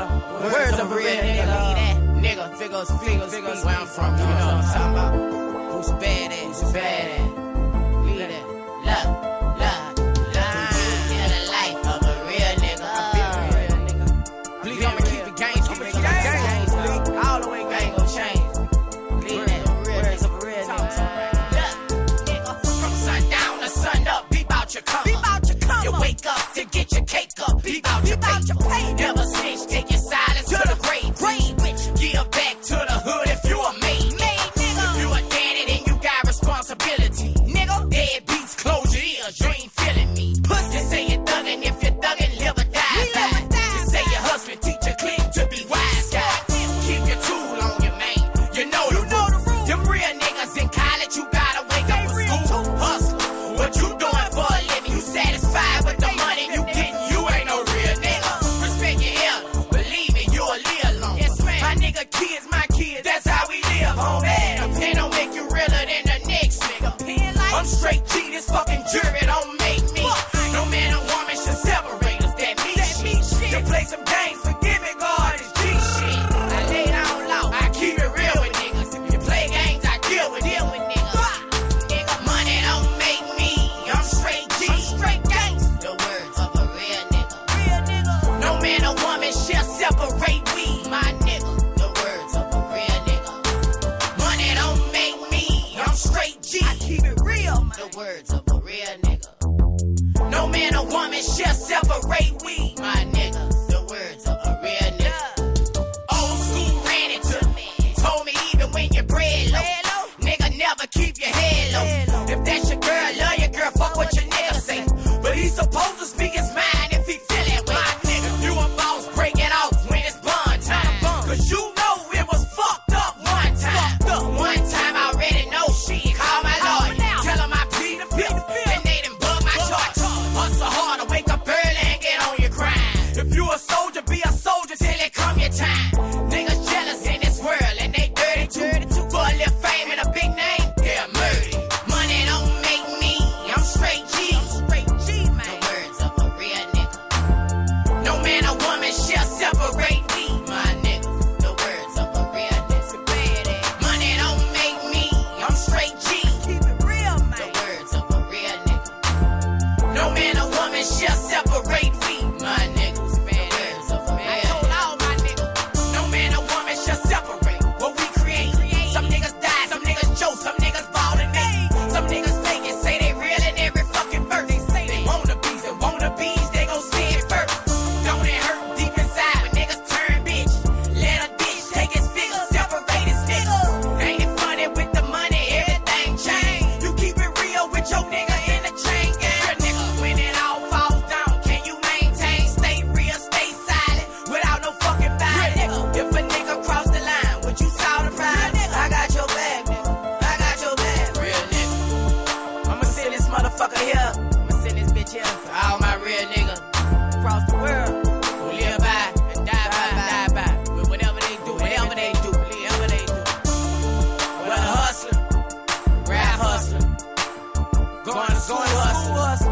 all the words of real nigga. Nigga, figures, figures, figures, where I'm from, you know what I'm talking about. Who's bad at? Who's bad man or woman shall separate we. My straight motherfucker here. I'ma send this bitch here for all my real niggas across the world who live by and die by by, die by. With whatever they do, whatever they do, whatever they do. What a hustler, rap hustler, going to school hustler.